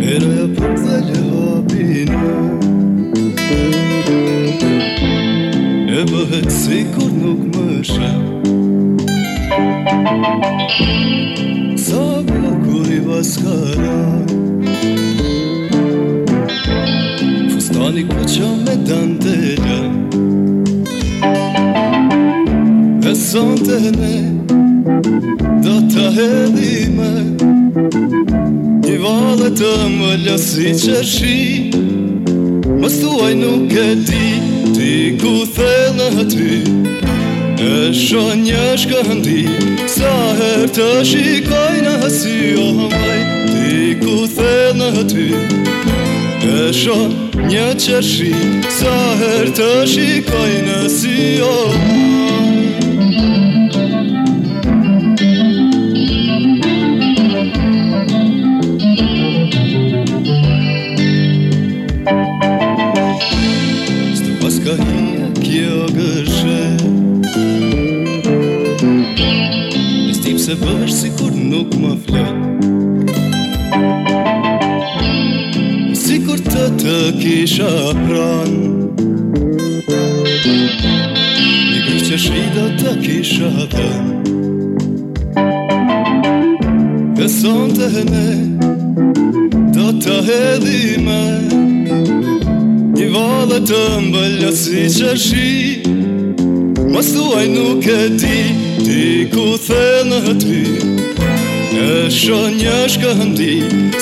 Eroja për dhe ljabinë E bëhet si kur nuk më shëm S'a bëkur i vaskarën Fustani këtë që me dëndelën E do të hedhi me Një valet të më lësi që shi Më stuaj nuk e di Ti ku thellë në ty E sho shkëndi Sa herë të shikoj në hësi O Ti ku thellë në ty E sho një qërshi Sa herë të shikoj në hësi Ka hija kjo gëzhet Në stip se vërës si kur nuk më flet Si kur të të kisha pran Një kriqë që shri dhe të kisha dhen Këson të heme Do të hedhime valë të mbëllë si që shi Mas duaj nuk e di, ti ku the në ty Në shon një shkëndi,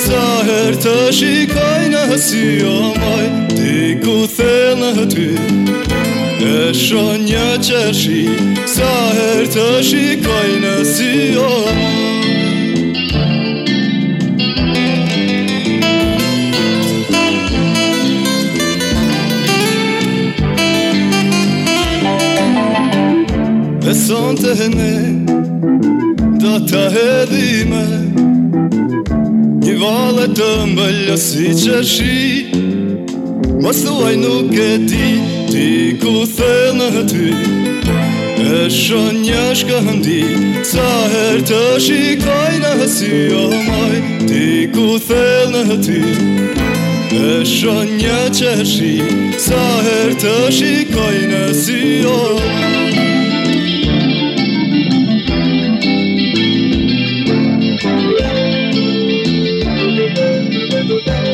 sa her të shikaj në si o maj Ti ku the në ty Në shon një që shi, sa her të shikaj në si o maj Beson të hëne Do të hedhime Një vale të mbëllë Si që shi Mos thuaj nuk e di Ti ku the në ty E shon një shkëndi Sa her të shikoj në si O maj Ti ku the në ti E shon një që shi Sa her të shikoj në si O maj today.